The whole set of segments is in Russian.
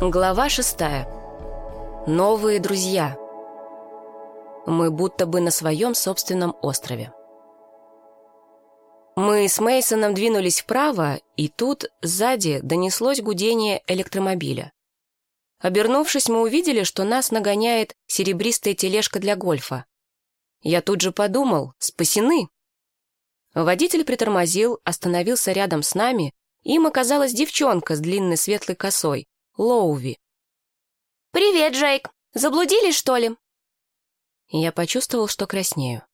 Глава шестая. Новые друзья. Мы будто бы на своем собственном острове. Мы с Мейсоном двинулись вправо, и тут сзади донеслось гудение электромобиля. Обернувшись, мы увидели, что нас нагоняет серебристая тележка для гольфа. Я тут же подумал, спасены. Водитель притормозил, остановился рядом с нами, им оказалась девчонка с длинной светлой косой, Лоуви. «Привет, Джейк! Заблудились, что ли?» Я почувствовал, что краснею.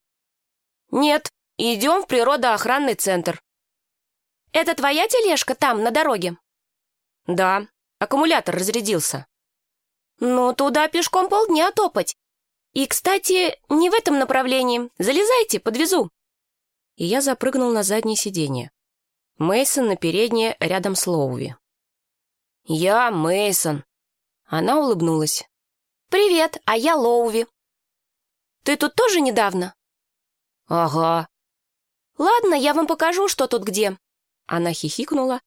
«Нет, идем в природоохранный центр». «Это твоя тележка там, на дороге?» «Да, аккумулятор разрядился». «Ну, туда пешком полдня топать. И, кстати, не в этом направлении. Залезайте, подвезу». И я запрыгнул на заднее сиденье. Мейсон на переднее рядом с Лоуви. «Я Мейсон. Она улыбнулась. «Привет, а я Лоуви. Ты тут тоже недавно?» «Ага». «Ладно, я вам покажу, что тут где». Она хихикнула.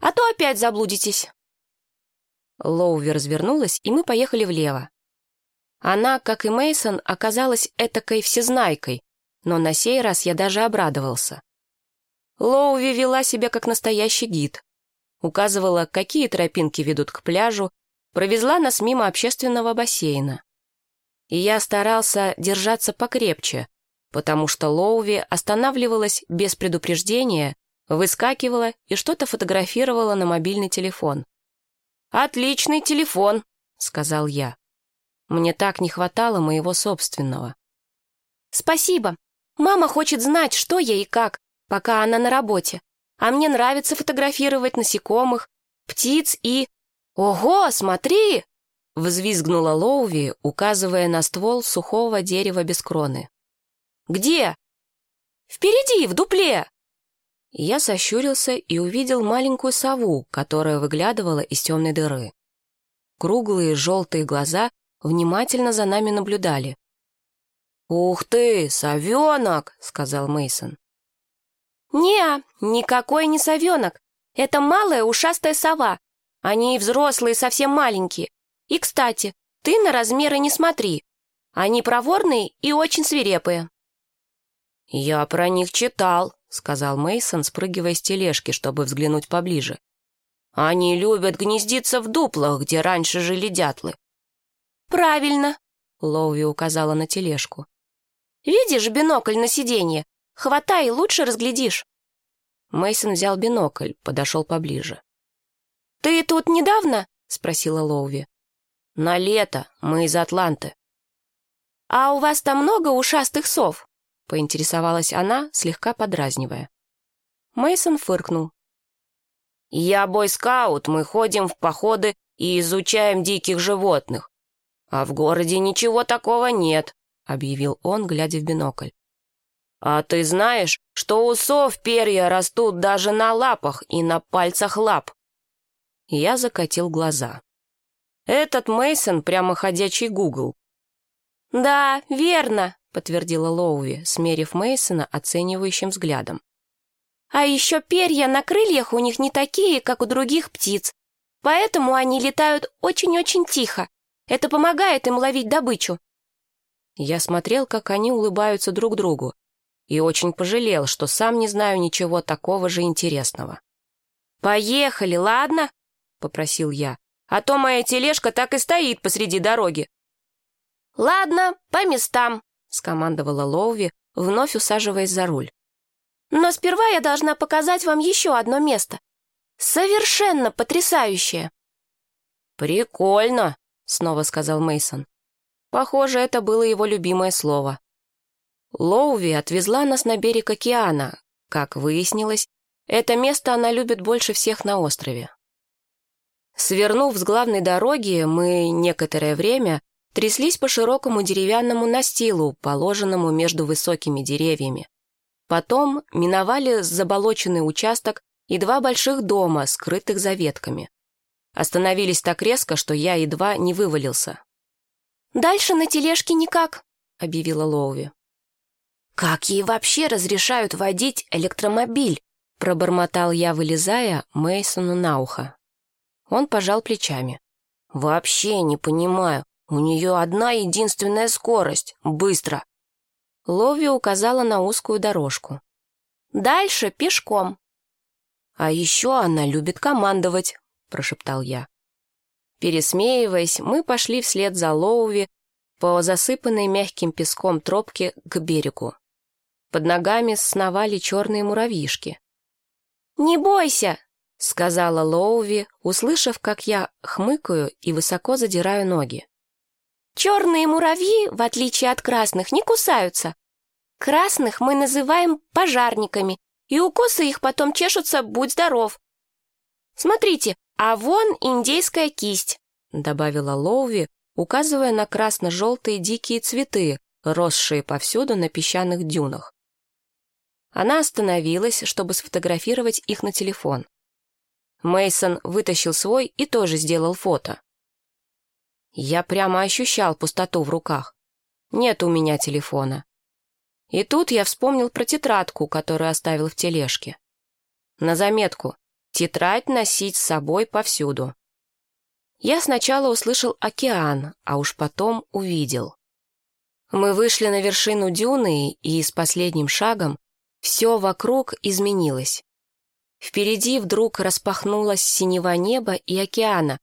«А то опять заблудитесь». Лоуви развернулась, и мы поехали влево. Она, как и Мейсон, оказалась этакой всезнайкой, но на сей раз я даже обрадовался. Лоуви вела себя как настоящий гид. Указывала, какие тропинки ведут к пляжу, провезла нас мимо общественного бассейна. И я старался держаться покрепче, потому что Лоуви останавливалась без предупреждения, выскакивала и что-то фотографировала на мобильный телефон. «Отличный телефон», — сказал я. Мне так не хватало моего собственного. «Спасибо. Мама хочет знать, что я и как, пока она на работе. А мне нравится фотографировать насекомых, птиц и... Ого, смотри!» Взвизгнула Лоуви, указывая на ствол сухого дерева без кроны. «Где?» «Впереди, в дупле!» Я сощурился и увидел маленькую сову, которая выглядывала из темной дыры. Круглые желтые глаза внимательно за нами наблюдали. «Ух ты, совенок!» — сказал Мейсон. «Не, никакой не совенок. Это малая ушастая сова. Они взрослые, совсем маленькие. И, кстати, ты на размеры не смотри. Они проворные и очень свирепые». «Я про них читал», — сказал Мейсон, спрыгивая с тележки, чтобы взглянуть поближе. «Они любят гнездиться в дуплах, где раньше жили дятлы». «Правильно», — Лоуви указала на тележку. «Видишь бинокль на сиденье? Хватай, лучше разглядишь». Мейсон взял бинокль, подошел поближе. «Ты тут недавно?» — спросила Лоуви. «На лето. Мы из Атланты». «А у вас там много ушастых сов?» — поинтересовалась она, слегка подразнивая. Мейсон фыркнул. «Я бойскаут, мы ходим в походы и изучаем диких животных. А в городе ничего такого нет», — объявил он, глядя в бинокль. «А ты знаешь, что у сов перья растут даже на лапах и на пальцах лап?» Я закатил глаза. «Этот Мейсон прямо ходячий Гугл». «Да, верно», — подтвердила Лоуви, смерив Мейсона оценивающим взглядом. «А еще перья на крыльях у них не такие, как у других птиц, поэтому они летают очень-очень тихо. Это помогает им ловить добычу». Я смотрел, как они улыбаются друг другу, и очень пожалел, что сам не знаю ничего такого же интересного. «Поехали, ладно?» — попросил я. «А то моя тележка так и стоит посреди дороги». «Ладно, по местам», — скомандовала Лоуви, вновь усаживаясь за руль. «Но сперва я должна показать вам еще одно место. Совершенно потрясающее». «Прикольно», — снова сказал Мейсон. Похоже, это было его любимое слово. Лоуви отвезла нас на берег океана. Как выяснилось, это место она любит больше всех на острове. Свернув с главной дороги, мы некоторое время тряслись по широкому деревянному настилу, положенному между высокими деревьями. Потом миновали заболоченный участок и два больших дома, скрытых за ветками. Остановились так резко, что я едва не вывалился. «Дальше на тележке никак», — объявила Лоуви. «Как ей вообще разрешают водить электромобиль?» — пробормотал я, вылезая Мейсону на ухо. Он пожал плечами. «Вообще не понимаю. У нее одна единственная скорость. Быстро!» Лови указала на узкую дорожку. «Дальше пешком». «А еще она любит командовать», — прошептал я. Пересмеиваясь, мы пошли вслед за Лоуви по засыпанной мягким песком тропке к берегу. Под ногами сновали черные муравьишки. «Не бойся!» — сказала Лоуви, услышав, как я хмыкаю и высоко задираю ноги. «Черные муравьи, в отличие от красных, не кусаются. Красных мы называем пожарниками, и укусы их потом чешутся «будь здоров». Смотрите, а вон индейская кисть», — добавила Лоуви, указывая на красно-желтые дикие цветы, росшие повсюду на песчаных дюнах. Она остановилась, чтобы сфотографировать их на телефон. Мейсон вытащил свой и тоже сделал фото. Я прямо ощущал пустоту в руках. Нет у меня телефона. И тут я вспомнил про тетрадку, которую оставил в тележке. На заметку. Тетрадь носить с собой повсюду. Я сначала услышал океан, а уж потом увидел. Мы вышли на вершину дюны, и с последним шагом все вокруг изменилось. Впереди вдруг распахнулось синева неба и океана.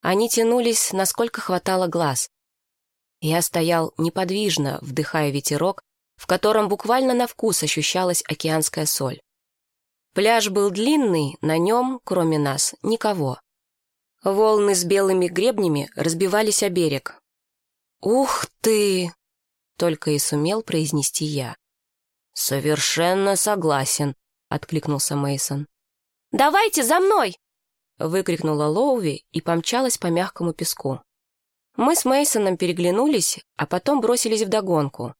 Они тянулись, насколько хватало глаз. Я стоял неподвижно, вдыхая ветерок, в котором буквально на вкус ощущалась океанская соль. Пляж был длинный, на нем, кроме нас, никого. Волны с белыми гребнями разбивались о берег. «Ух ты!» — только и сумел произнести я. «Совершенно согласен», — откликнулся Мейсон. «Давайте за мной!» — выкрикнула Лоуви и помчалась по мягкому песку. Мы с Мейсоном переглянулись, а потом бросились вдогонку.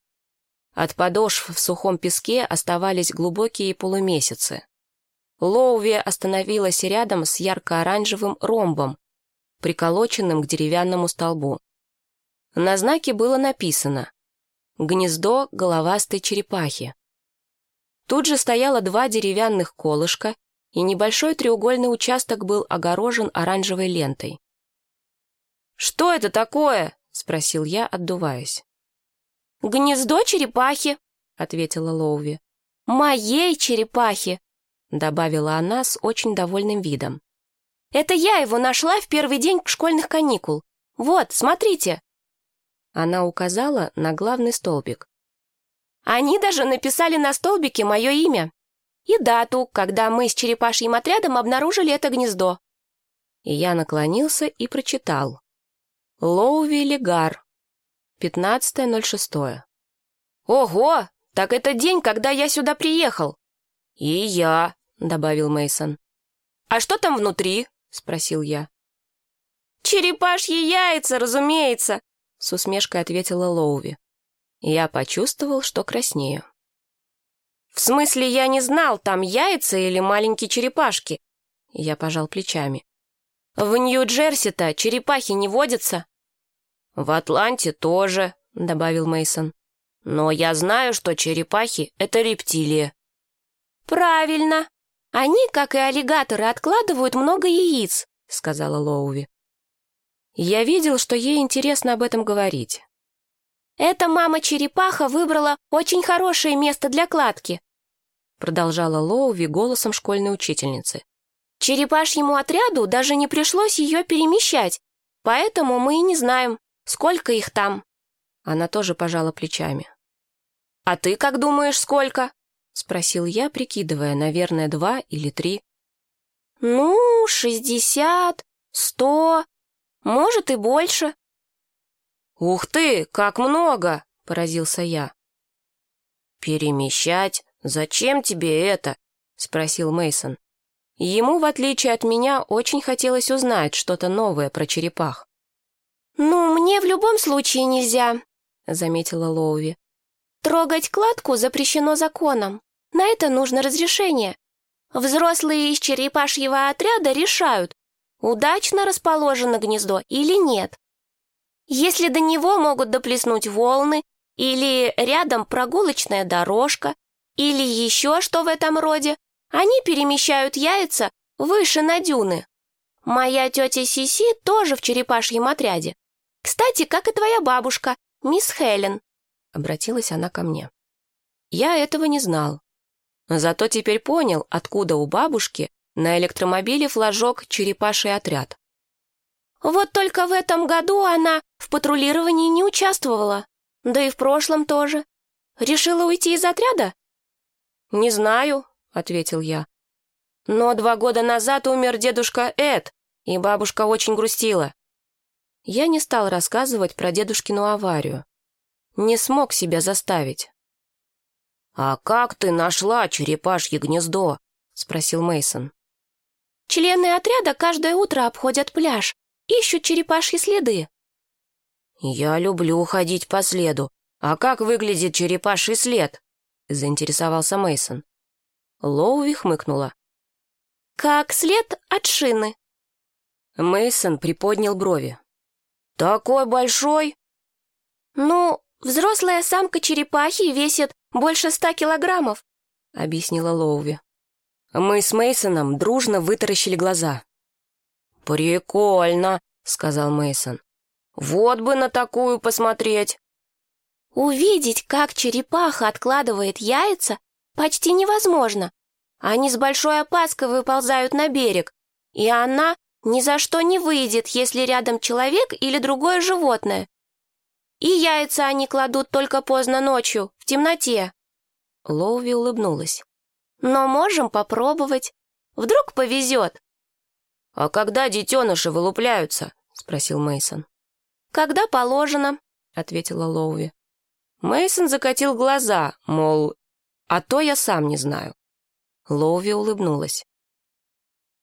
От подошв в сухом песке оставались глубокие полумесяцы. Лоуви остановилась рядом с ярко-оранжевым ромбом, приколоченным к деревянному столбу. На знаке было написано «Гнездо головастой черепахи». Тут же стояло два деревянных колышка, и небольшой треугольный участок был огорожен оранжевой лентой. «Что это такое?» — спросил я, отдуваясь. «Гнездо черепахи», — ответила Лоуви. «Моей черепахи», — добавила она с очень довольным видом. «Это я его нашла в первый день школьных каникул. Вот, смотрите». Она указала на главный столбик. Они даже написали на столбике мое имя и дату, когда мы с черепашьим отрядом обнаружили это гнездо. И я наклонился и прочитал. Лоуви Легар, 15.06. Ого, так это день, когда я сюда приехал. И я, добавил Мейсон. А что там внутри? спросил я. Черепашьи яйца, разумеется, с усмешкой ответила Лоуви. Я почувствовал, что краснею. «В смысле, я не знал, там яйца или маленькие черепашки?» Я пожал плечами. «В Нью-Джерси-то черепахи не водятся?» «В Атланте тоже», — добавил Мейсон. «Но я знаю, что черепахи — это рептилии». «Правильно. Они, как и аллигаторы, откладывают много яиц», — сказала Лоуви. Я видел, что ей интересно об этом говорить. «Эта мама-черепаха выбрала очень хорошее место для кладки», продолжала Лоуви голосом школьной учительницы. «Черепашьему отряду даже не пришлось ее перемещать, поэтому мы и не знаем, сколько их там». Она тоже пожала плечами. «А ты как думаешь, сколько?» Спросил я, прикидывая, наверное, два или три. «Ну, шестьдесят, сто, может и больше», «Ух ты, как много!» — поразился я. «Перемещать? Зачем тебе это?» — спросил Мейсон. Ему, в отличие от меня, очень хотелось узнать что-то новое про черепах. «Ну, мне в любом случае нельзя», — заметила Лоуви. «Трогать кладку запрещено законом. На это нужно разрешение. Взрослые из черепашьего отряда решают, удачно расположено гнездо или нет. Если до него могут доплеснуть волны, или рядом прогулочная дорожка, или еще что в этом роде, они перемещают яйца выше на дюны. Моя тетя Сиси тоже в черепашьем отряде. Кстати, как и твоя бабушка, мисс Хелен. Обратилась она ко мне. Я этого не знал. Зато теперь понял, откуда у бабушки на электромобиле флажок «Черепаший отряд». Вот только в этом году она в патрулировании не участвовала. Да и в прошлом тоже. Решила уйти из отряда? «Не знаю», — ответил я. «Но два года назад умер дедушка Эд, и бабушка очень грустила». Я не стал рассказывать про дедушкину аварию. Не смог себя заставить. «А как ты нашла черепашье гнездо?» — спросил Мейсон. «Члены отряда каждое утро обходят пляж, ищут черепашьи следы». «Я люблю ходить по следу. А как выглядит черепаший след?» — заинтересовался Мейсон. Лоуви хмыкнула. «Как след от шины». Мейсон приподнял брови. «Такой большой?» «Ну, взрослая самка черепахи весит больше ста килограммов», — объяснила Лоуви. Мы с Мейсоном дружно вытаращили глаза. «Прикольно», — сказал Мейсон. «Вот бы на такую посмотреть». Увидеть, как черепаха откладывает яйца, почти невозможно. Они с большой опаской выползают на берег, и она ни за что не выйдет, если рядом человек или другое животное. И яйца они кладут только поздно ночью, в темноте. Лоуви улыбнулась. Но можем попробовать. Вдруг повезет. «А когда детеныши вылупляются?» — спросил Мейсон. «Когда положено», — ответила Лоуви. Мейсон закатил глаза, мол, а то я сам не знаю. Лоуви улыбнулась.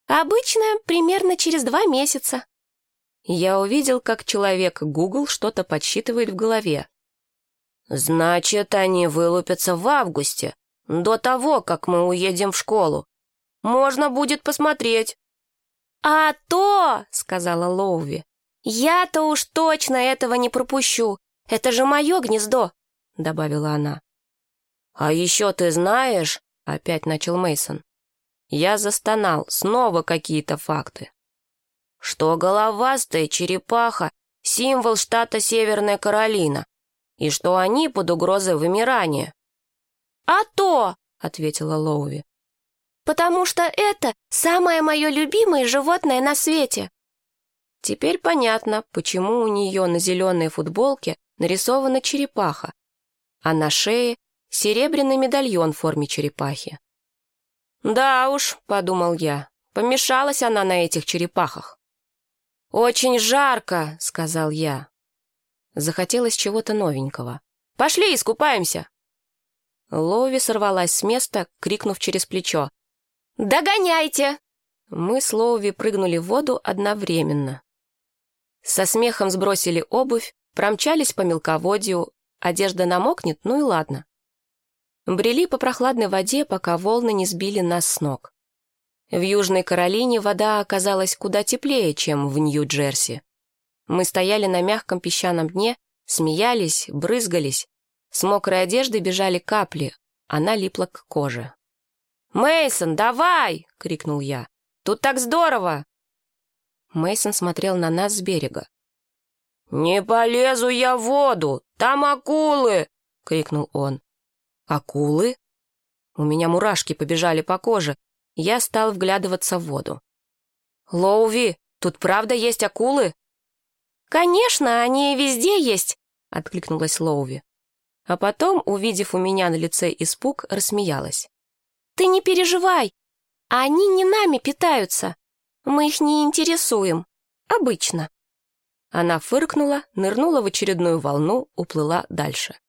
«Обычно примерно через два месяца». Я увидел, как человек Google что-то подсчитывает в голове. «Значит, они вылупятся в августе, до того, как мы уедем в школу. Можно будет посмотреть». «А то!» — сказала Лоуви. «Я-то уж точно этого не пропущу. Это же мое гнездо. — добавила она. «А еще ты знаешь...» — опять начал Мейсон. Я застонал, снова какие-то факты. «Что головастая черепаха — символ штата Северная Каролина, и что они под угрозой вымирания». «А то!» — ответила Лоуви. «Потому что это самое мое любимое животное на свете». Теперь понятно, почему у нее на зеленой футболке нарисована черепаха, а на шее серебряный медальон в форме черепахи. «Да уж», — подумал я, — помешалась она на этих черепахах. «Очень жарко», — сказал я. Захотелось чего-то новенького. «Пошли, искупаемся!» Лови сорвалась с места, крикнув через плечо. «Догоняйте!» Мы с Лоуви прыгнули в воду одновременно. Со смехом сбросили обувь, промчались по мелководью, Одежда намокнет, ну и ладно. Брели по прохладной воде, пока волны не сбили нас с ног. В Южной Каролине вода оказалась куда теплее, чем в Нью-Джерси. Мы стояли на мягком песчаном дне, смеялись, брызгались. С мокрой одежды бежали капли, она липла к коже. Мейсон, давай!» — крикнул я. «Тут так здорово!» Мейсон смотрел на нас с берега. «Не полезу я в воду! Там акулы!» — крикнул он. «Акулы?» У меня мурашки побежали по коже. Я стал вглядываться в воду. «Лоуви, тут правда есть акулы?» «Конечно, они везде есть!» — откликнулась Лоуви. А потом, увидев у меня на лице испуг, рассмеялась. «Ты не переживай! Они не нами питаются. Мы их не интересуем. Обычно». Она фыркнула, нырнула в очередную волну, уплыла дальше.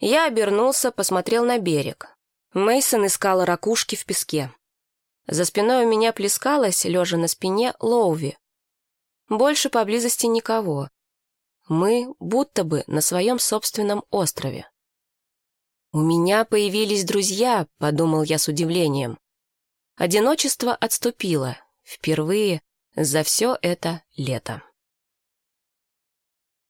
Я обернулся, посмотрел на берег. Мейсон искал ракушки в песке. За спиной у меня плескалась, лежа на спине, Лоуви. Больше поблизости никого. Мы будто бы на своем собственном острове. «У меня появились друзья», — подумал я с удивлением. Одиночество отступило. Впервые за все это лето.